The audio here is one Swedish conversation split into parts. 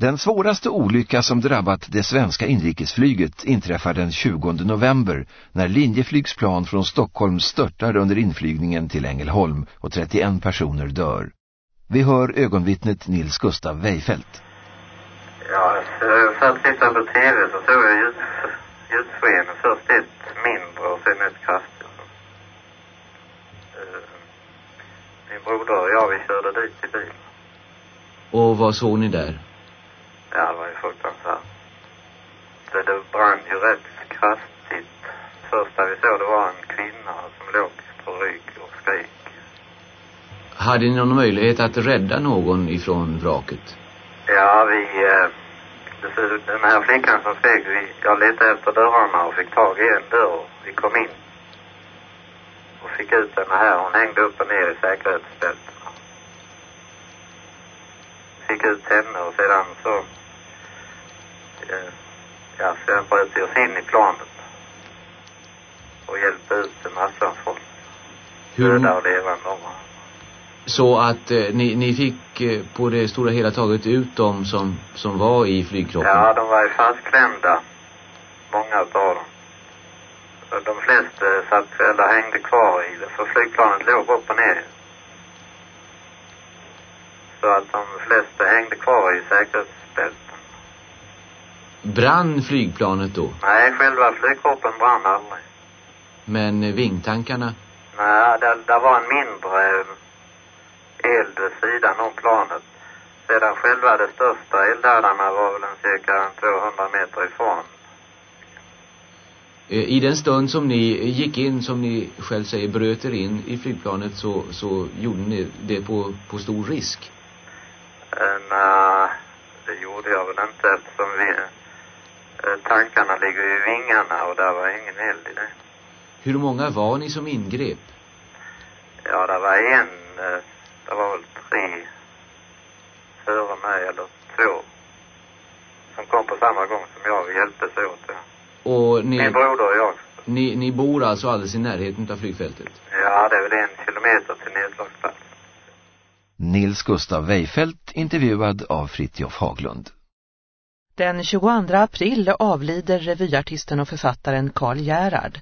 Den svåraste olycka som drabbat det svenska inrikesflyget inträffar den 20 november när Linjeflygs plan från Stockholm störtar under inflygningen till Ängelholm och 31 personer dör. Vi hör ögonvittnet Nils Gustav Weifelt. Ja, för att titta på tv så såg jag ljus, ljussken. Först ett mindre och sen ett kraftigt. Uh, min broder och jag, vi körde dit i bil. Och vad såg ni där? Ja, det var ju fruktansvärt. Det, det brann ju rätt kraftigt. Första vi såg det var en kvinna som låg på rygg och skrek. Hade ni någon möjlighet att rädda någon ifrån vraket? Ja, vi... Eh, den här flickan som skrek, vi, jag letade efter dörrarna och fick tag i en dörr. Vi kom in. Och fick ut den här. Hon hängde upp och ner i säkerhetsbältena. Fick ut henne och sedan så eh, ja, sen bröt vi oss in i planet och hjälpte ut en massa folk. Hur... Döda och levande. Så att eh, ni, ni fick eh, på det stora hela taget ut dem som, som var i flygkroppen? Ja, de var ju fastklämda. Många av dem. De flesta satt, eller hängde kvar i det, för flygplanet låg upp och ner. Så att de flesta hängde kvar i säkerhetsbältet. Brann flygplanet då? Nej, själva flygkroppen brann aldrig. Men eh, vingtankarna? Nej, det, det var en mindre eld vid sidan om planet. Sedan själva de största eldhärdarna var väl en cirka 200 meter ifrån. Eh, I den stund som ni gick in, som ni själv säger, bröt er in i flygplanet så, så gjorde ni det på, på stor risk? Nej, det gjorde jag väl inte eftersom vi, Eh, tankarna ligger i vingarna och där var ingen eld i det. Hur många var ni som ingrep? Ja, det var en, eh, det var väl tre före mig eller två som kom på samma gång som jag. Vi hjälptes åt. Ja. Och ni, Min broder och jag. Ni, ni bor alltså alldeles i närheten av flygfältet? Ja, det är väl en kilometer till nedslagsplatsen. Nils Gustav Weifelt intervjuad av Fritjof Haglund. Den 22 april avlider revyartisten och författaren Karl Gerhard.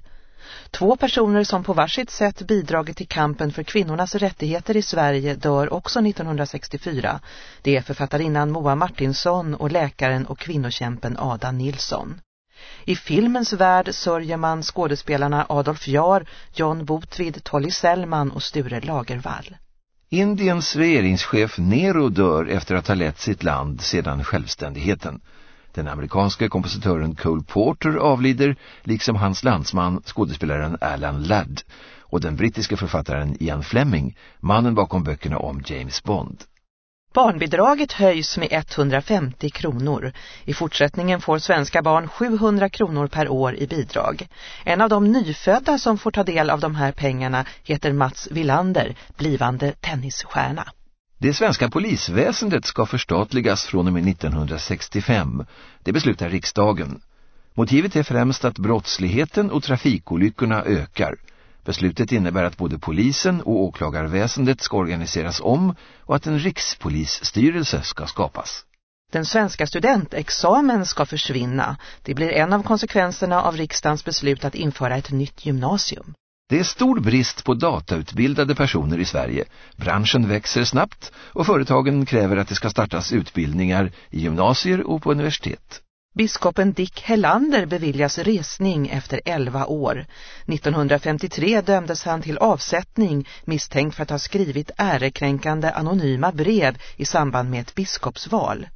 Två personer som på varsitt sätt bidragit till kampen för kvinnornas rättigheter i Sverige dör också 1964. Det är författarinnan Moa Martinsson och läkaren och kvinnokämpen Ada Nilsson. I filmens värld sörjer man skådespelarna Adolf Jar, John Botvid, Tolly Sellman och Sture Lagervall. Indiens regeringschef Nero dör efter att ha lett sitt land sedan självständigheten. Den amerikanske kompositören Cole Porter avlider, liksom hans landsman, skådespelaren Alan Ladd och den brittiske författaren Ian Fleming, mannen bakom böckerna om James Bond. Barnbidraget höjs med 150 kronor. I fortsättningen får svenska barn 700 kronor per år i bidrag. En av de nyfödda som får ta del av de här pengarna heter Mats Villander, blivande tennisstjärna. Det svenska polisväsendet ska förstatligas från och med 1965. Det beslutar riksdagen. Motivet är främst att brottsligheten och trafikolyckorna ökar. Beslutet innebär att både polisen och åklagarväsendet ska organiseras om och att en rikspolisstyrelse ska skapas. Den svenska studentexamen ska försvinna. Det blir en av konsekvenserna av riksdagens beslut att införa ett nytt gymnasium. Det är stor brist på datautbildade personer i Sverige. Branschen växer snabbt och företagen kräver att det ska startas utbildningar i gymnasier och på universitet. Biskopen Dick Hellander beviljas resning efter 11 år. 1953 dömdes han till avsättning misstänkt för att ha skrivit ärekränkande anonyma brev i samband med ett biskopsval.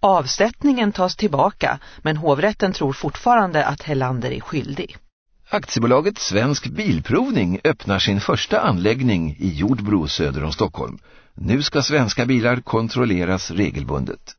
Avsättningen tas tillbaka men hovrätten tror fortfarande att Hellander är skyldig. Aktiebolaget Svensk Bilprovning öppnar sin första anläggning i Jordbro söder om Stockholm. Nu ska svenska bilar kontrolleras regelbundet.